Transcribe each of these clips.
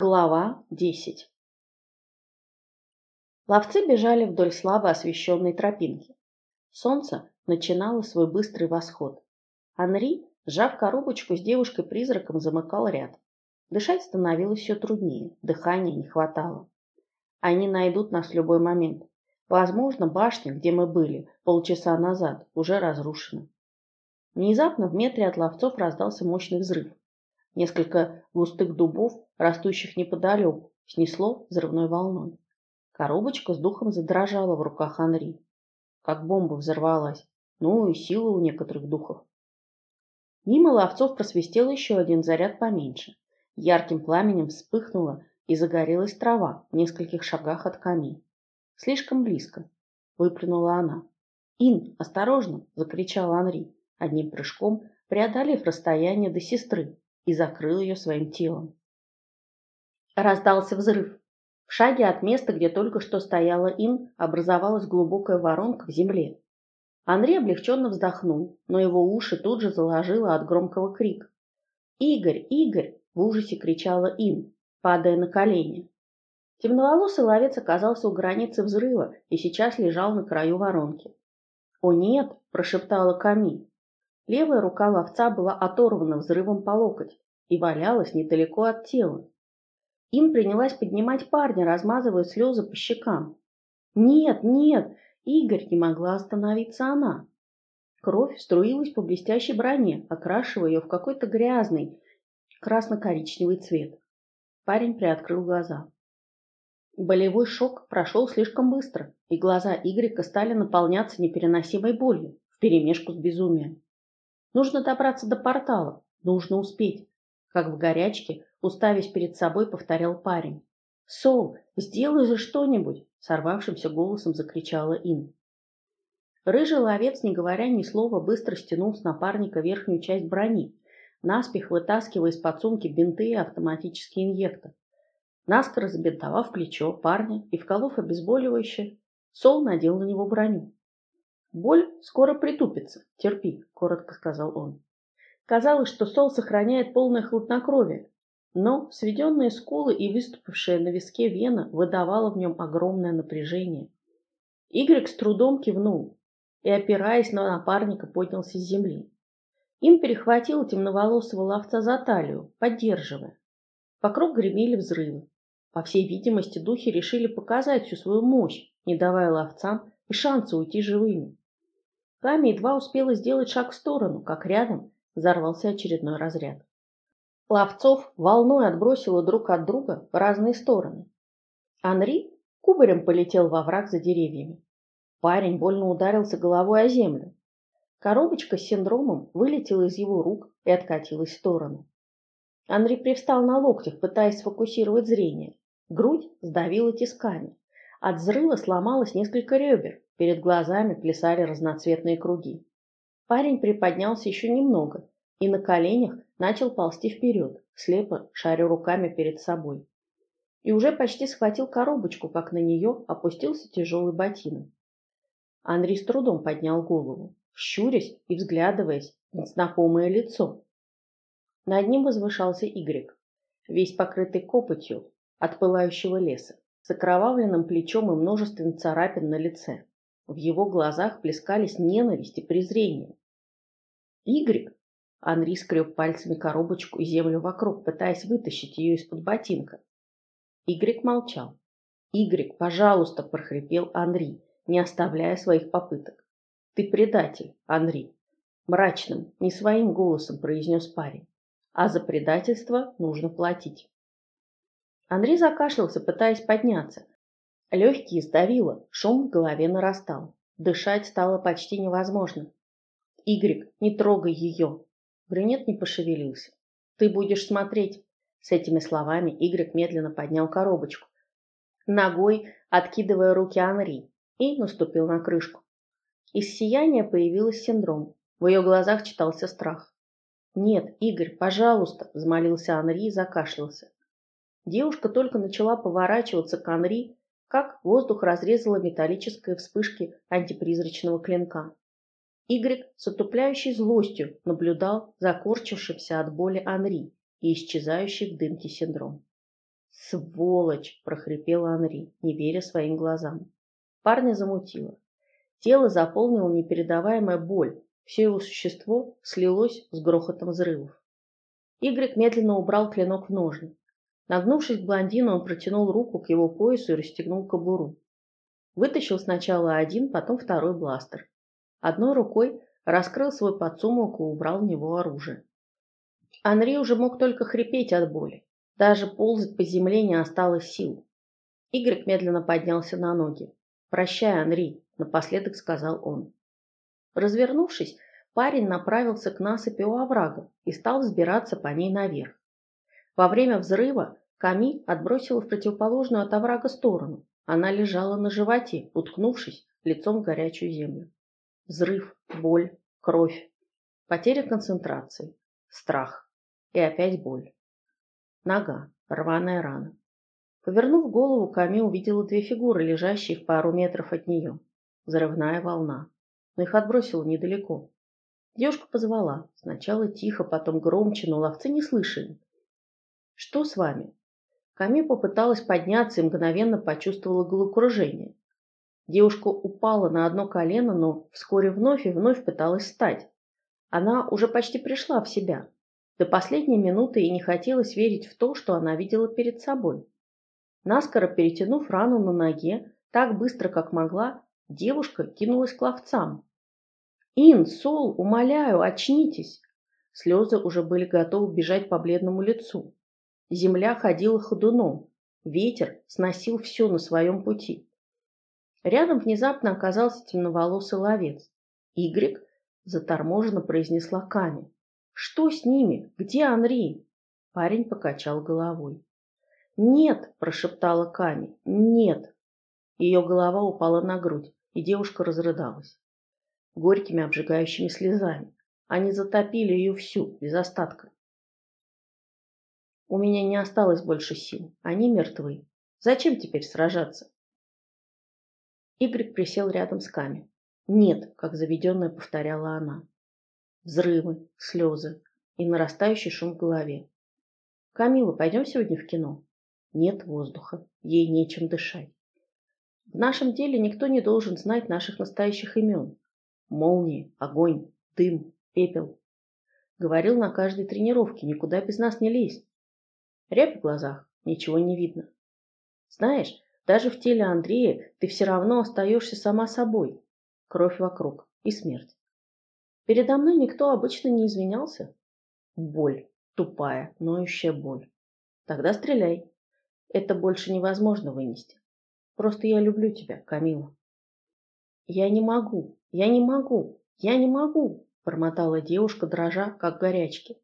Глава 10 Ловцы бежали вдоль слабо освещенной тропинки. Солнце начинало свой быстрый восход. Анри, сжав коробочку с девушкой-призраком, замыкал ряд. Дышать становилось все труднее, дыхания не хватало. Они найдут нас в любой момент. Возможно, башня, где мы были полчаса назад, уже разрушена. Внезапно в метре от ловцов раздался мощный взрыв. Несколько густых дубов, растущих неподалеку, снесло взрывной волной. Коробочка с духом задрожала в руках Анри. Как бомба взорвалась. Ну и сила у некоторых духов. Мимо ловцов просвистел еще один заряд поменьше. Ярким пламенем вспыхнула и загорелась трава в нескольких шагах от камин. Слишком близко. Выплюнула она. «Ин, осторожно!» – закричал Анри, одним прыжком преодолев расстояние до сестры и закрыл ее своим телом. Раздался взрыв. В шаге от места, где только что стояла Ин, образовалась глубокая воронка в земле. Андрей облегченно вздохнул, но его уши тут же заложило от громкого крика. «Игорь! Игорь!» – в ужасе кричала Ин, падая на колени. Темноволосый ловец оказался у границы взрыва и сейчас лежал на краю воронки. «О нет!» – прошептала Ками. Левая рука ловца была оторвана взрывом по локоть и валялась недалеко от тела. Им принялась поднимать парня, размазывая слезы по щекам. «Нет, нет!» Игорь не могла остановиться она. Кровь струилась по блестящей броне, окрашивая ее в какой-то грязный красно-коричневый цвет. Парень приоткрыл глаза. Болевой шок прошел слишком быстро, и глаза Игоря стали наполняться непереносимой болью вперемешку с безумием. Нужно добраться до портала, нужно успеть. Как в горячке, уставясь перед собой, повторял парень. «Сол, сделай же что-нибудь!» — сорвавшимся голосом закричала Ин. Рыжий ловец, не говоря ни слова, быстро стянул с напарника верхнюю часть брони, наспех вытаскивая из-под сумки бинты и автоматический инъектор. Наскоро забинтовав плечо парня и вколов обезболивающее, Сол надел на него броню. «Боль скоро притупится, терпи», — коротко сказал он. Казалось, что Сол сохраняет полное хладнокровие, но сведенные скулы и выступившая на виске вена выдавала в нем огромное напряжение. Игорь с трудом кивнул и, опираясь на напарника, поднялся с земли. Им перехватило темноволосого ловца за талию, поддерживая. Вокруг гремели взрывы. По всей видимости, духи решили показать всю свою мощь, не давая ловцам и шанса уйти живыми. Ками едва успела сделать шаг в сторону, как рядом взорвался очередной разряд. Ловцов волной отбросило друг от друга в разные стороны. Анри кубарем полетел во враг за деревьями. Парень больно ударился головой о землю. Коробочка с синдромом вылетела из его рук и откатилась в сторону. Анри привстал на локтях, пытаясь сфокусировать зрение. Грудь сдавила тисками. От взрыва сломалось несколько ребер, перед глазами плясали разноцветные круги. Парень приподнялся еще немного и на коленях начал ползти вперед, слепо шаря руками перед собой. И уже почти схватил коробочку, как на нее опустился тяжелый ботинок. Андрей с трудом поднял голову, щурясь и взглядываясь на знакомое лицо. Над ним возвышался Игрек, весь покрытый копотью от пылающего леса с окровавленным плечом и множеством царапин на лице. В его глазах плескались ненависть и презрение. «Игрик!» Анри скреб пальцами коробочку и землю вокруг, пытаясь вытащить ее из-под ботинка. Игрик молчал. «Игрик, пожалуйста!» – прохрипел Анри, не оставляя своих попыток. «Ты предатель, Анри!» Мрачным, не своим голосом произнес парень. «А за предательство нужно платить». Андрей закашлялся, пытаясь подняться. Легкие сдавило, шум в голове нарастал. Дышать стало почти невозможно. «Игрик, не трогай ее!» Брюнет не пошевелился. «Ты будешь смотреть!» С этими словами Игрик медленно поднял коробочку, ногой откидывая руки Анри, и наступил на крышку. Из сияния появился синдром. В ее глазах читался страх. «Нет, Игорь, пожалуйста!» – взмолился Анри и закашлялся. Девушка только начала поворачиваться к Анри, как воздух разрезала металлическая вспышки антипризрачного клинка. Игорь с отупляющей злостью наблюдал за корчившимся от боли Анри и исчезающий в дымке синдром. «Сволочь!» – прохрипел Анри, не веря своим глазам. Парня замутило. Тело заполнило непередаваемая боль, все его существо слилось с грохотом взрывов. Игорь медленно убрал клинок в ножны. Нагнувшись к блондину, он протянул руку к его поясу и расстегнул кобуру. Вытащил сначала один, потом второй бластер. Одной рукой раскрыл свой подсумок и убрал в него оружие. Анри уже мог только хрипеть от боли. Даже ползать по земле не осталось сил. Игорь медленно поднялся на ноги. «Прощай, Анри», — напоследок сказал он. Развернувшись, парень направился к насыпи у оврага и стал взбираться по ней наверх. Во время взрыва Ками отбросила в противоположную от оврага сторону. Она лежала на животе, уткнувшись лицом в горячую землю. Взрыв, боль, кровь, потеря концентрации, страх и опять боль. Нога, рваная рана. Повернув голову, Ками увидела две фигуры, лежащие в пару метров от нее. Взрывная волна. Но их отбросило недалеко. Девушка позвала. Сначала тихо, потом громче, но ловцы не слышали. «Что с вами?» Ками попыталась подняться и мгновенно почувствовала головокружение. Девушка упала на одно колено, но вскоре вновь и вновь пыталась встать. Она уже почти пришла в себя. До последней минуты ей не хотелось верить в то, что она видела перед собой. Наскоро перетянув рану на ноге, так быстро, как могла, девушка кинулась к ловцам. «Ин, Сол, умоляю, очнитесь!» Слезы уже были готовы бежать по бледному лицу. Земля ходила ходуном, ветер сносил все на своем пути. Рядом внезапно оказался темноволосый ловец. Игрик заторможенно произнесла Ками. Что с ними? Где Анри? Парень покачал головой. Нет, прошептала Ками. Нет. Ее голова упала на грудь, и девушка разрыдалась. Горькими обжигающими слезами. Они затопили ее всю, без остатка. У меня не осталось больше сил. Они мертвы. Зачем теперь сражаться? Игорь присел рядом с Ками. Нет, как заведенная повторяла она взрывы, слезы и нарастающий шум в голове. «Камила, пойдем сегодня в кино?» Нет воздуха, ей нечем дышать. В нашем деле никто не должен знать наших настоящих имен. Молнии, огонь, дым, пепел. Говорил на каждой тренировке, никуда без нас не лезь. Рябь в глазах, ничего не видно. Знаешь, даже в теле Андрея ты все равно остаешься сама собой. Кровь вокруг и смерть. Передо мной никто обычно не извинялся. Боль, тупая, ноющая боль. Тогда стреляй. Это больше невозможно вынести. Просто я люблю тебя, Камила. Я не могу, я не могу, я не могу, бормотала девушка, дрожа, как горячки.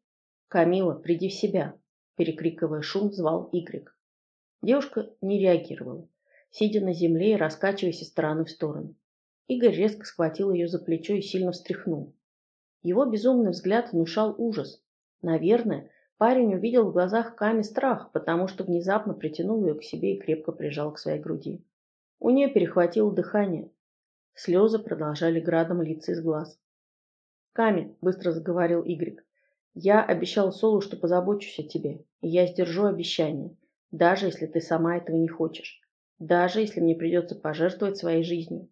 Камила, приди в себя, перекрикивая шум, звал Игрик. Девушка не реагировала, сидя на земле и раскачиваясь из стороны в сторону. Игорь резко схватил ее за плечо и сильно встряхнул. Его безумный взгляд внушал ужас. Наверное, парень увидел в глазах Ками страх, потому что внезапно притянул ее к себе и крепко прижал к своей груди. У нее перехватило дыхание. Слезы продолжали градом литься из глаз. «Ками», — быстро заговорил Игорь, — «я обещал Солу, что позабочусь о тебе, и я сдержу обещание, даже если ты сама этого не хочешь, даже если мне придется пожертвовать своей жизнью.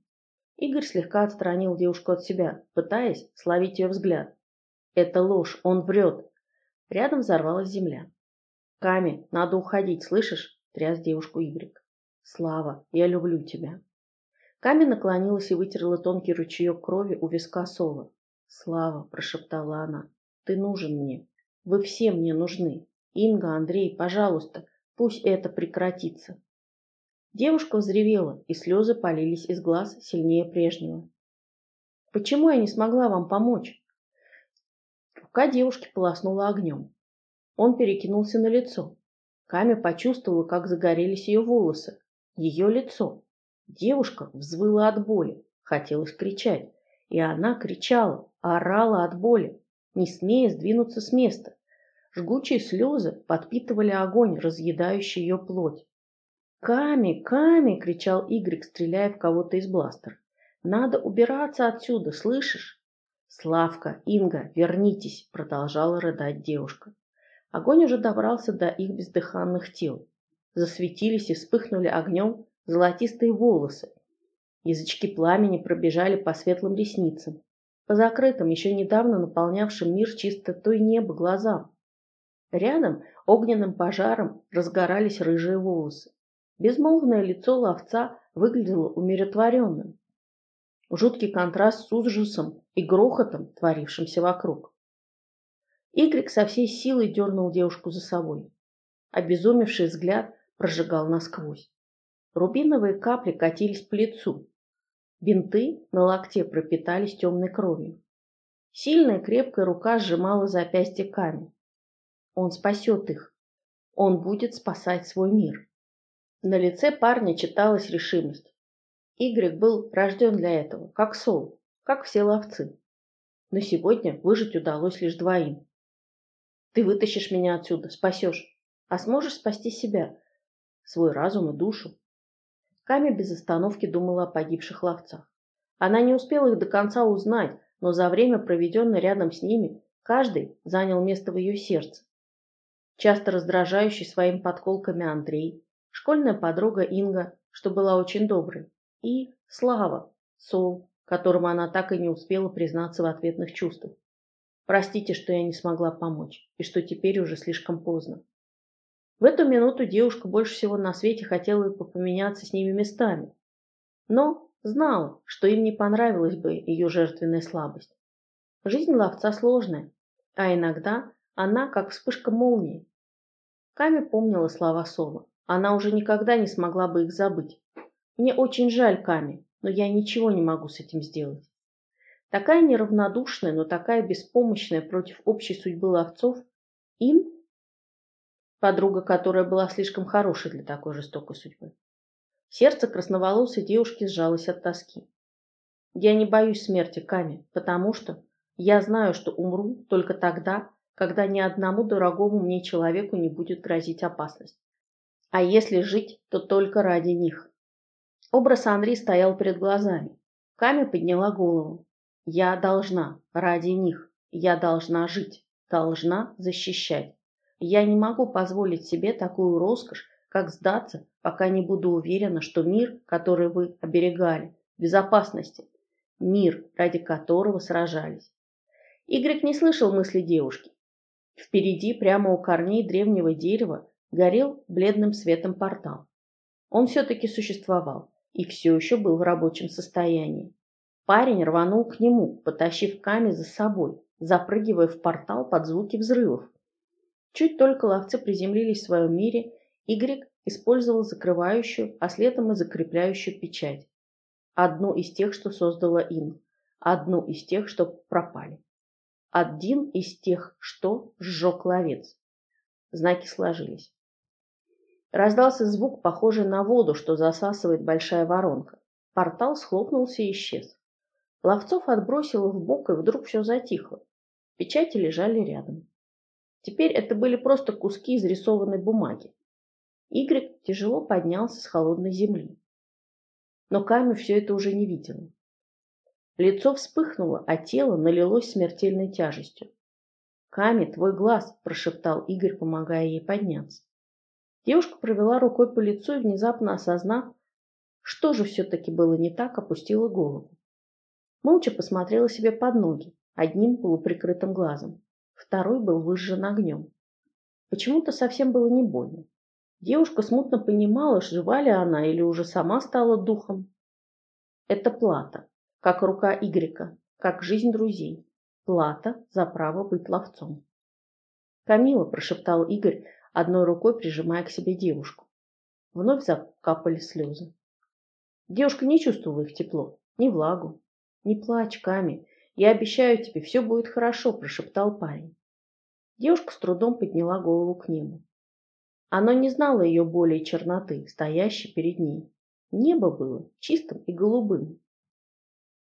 Игорь слегка отстранил девушку от себя, пытаясь словить ее взгляд. «Это ложь, он врет!» Рядом взорвалась земля. «Ками, надо уходить, слышишь?» – тряс девушку Игорь. «Слава, я люблю тебя». Ками наклонилась и вытерла тонкий ручеек крови у виска Соло. «Слава», – прошептала она, – «ты нужен мне. Вы все мне нужны. Инга, Андрей, пожалуйста, пусть это прекратится. Девушка взревела, и слезы полились из глаз сильнее прежнего. «Почему я не смогла вам помочь?» Рука девушки полоснула огнем. Он перекинулся на лицо. Ками почувствовала, как загорелись ее волосы. Ее лицо. Девушка взвыла от боли. Хотелось кричать. И она кричала, орала от боли, не смея сдвинуться с места. Жгучие слезы подпитывали огонь, разъедающий ее плоть. «Ками! Ками!» — кричал Игорь, стреляя в кого-то из бластера. «Надо убираться отсюда, слышишь?» «Славка, Инга, вернитесь!» — продолжала рыдать девушка. Огонь уже добрался до их бездыханных тел. засветились и вспыхнули огнем золотистые волосы. Язычки пламени пробежали по светлым ресницам, по закрытым, еще недавно наполнявшим мир чистотой неба глазам. Рядом огненным пожаром разгорались рыжие волосы. Безмолвное лицо ловца выглядело умиротворенным. Жуткий контраст с ужасом и грохотом, творившимся вокруг. Игрик со всей силой дернул девушку за собой. Обезумевший взгляд прожигал насквозь. Рубиновые капли катились по лицу. Бинты на локте пропитались темной кровью. Сильная крепкая рука сжимала запястье камень. Он спасет их. Он будет спасать свой мир. На лице парня читалась решимость. Игорь был рожден для этого, как Сол, как все ловцы. Но сегодня выжить удалось лишь двоим. Ты вытащишь меня отсюда, спасешь, а сможешь спасти себя, свой разум и душу. Ками без остановки думала о погибших ловцах. Она не успела их до конца узнать, но за время, проведенное рядом с ними, каждый занял место в ее сердце часто раздражающий своими подколками Андрей, школьная подруга Инга, что была очень доброй, и Слава, Сол, которому она так и не успела признаться в ответных чувствах. Простите, что я не смогла помочь, и что теперь уже слишком поздно. В эту минуту девушка больше всего на свете хотела бы поменяться с ними местами, но знала, что им не понравилась бы ее жертвенная слабость. Жизнь ловца сложная, а иногда она как вспышка молнии. Ками помнила слова Сола. Она уже никогда не смогла бы их забыть. Мне очень жаль Ками, но я ничего не могу с этим сделать. Такая неравнодушная, но такая беспомощная против общей судьбы ловцов, им, подруга, которая была слишком хорошей для такой жестокой судьбы. Сердце красноволосой девушки сжалось от тоски. Я не боюсь смерти Ками, потому что я знаю, что умру только тогда, когда ни одному дорогому мне человеку не будет грозить опасность. А если жить, то только ради них. Образ Анри стоял перед глазами. Ками подняла голову. Я должна, ради них, я должна жить, должна защищать. Я не могу позволить себе такую роскошь, как сдаться, пока не буду уверена, что мир, который вы оберегали, в безопасности. Мир, ради которого сражались. Игорь не слышал мысли девушки. Впереди, прямо у корней древнего дерева, горел бледным светом портал. Он все-таки существовал и все еще был в рабочем состоянии. Парень рванул к нему, потащив Ками за собой, запрыгивая в портал под звуки взрывов. Чуть только ловцы приземлились в своем мире, Игорь использовал закрывающую, а следом и закрепляющую печать. Одну из тех, что создала им, одну из тех, что пропали один из тех, что сжег ловец. Знаки сложились. Раздался звук, похожий на воду, что засасывает большая воронка. Портал схлопнулся и исчез. Ловцов отбросило в бок, и вдруг все затихло. Печати лежали рядом. Теперь это были просто куски изрисованной бумаги. Игорь тяжело поднялся с холодной земли. Но Ками все это уже не видела. Лицо вспыхнуло, а тело налилось смертельной тяжестью. «Ками, твой глаз!» – прошептал Игорь, помогая ей подняться. Девушка провела рукой по лицу и, внезапно осознав, что же все-таки было не так, опустила голову. Молча посмотрела себе под ноги, одним полуприкрытым глазом. Второй был выжжен огнем. Почему-то совсем было не больно. Девушка смутно понимала, жива ли она или уже сама стала духом. Это плата как рука Игрека, как жизнь друзей. Плата за право быть ловцом. «Камила», – прошептал Игорь, одной рукой прижимая к себе девушку. Вновь закапали слезы. Девушка не чувствовала их тепло, ни влагу. «Не плачь, Ками, я обещаю тебе, все будет хорошо», – прошептал парень. Девушка с трудом подняла голову к небу. Оно не знало ее боли и черноты, стоящей перед ней. Небо было чистым и голубым,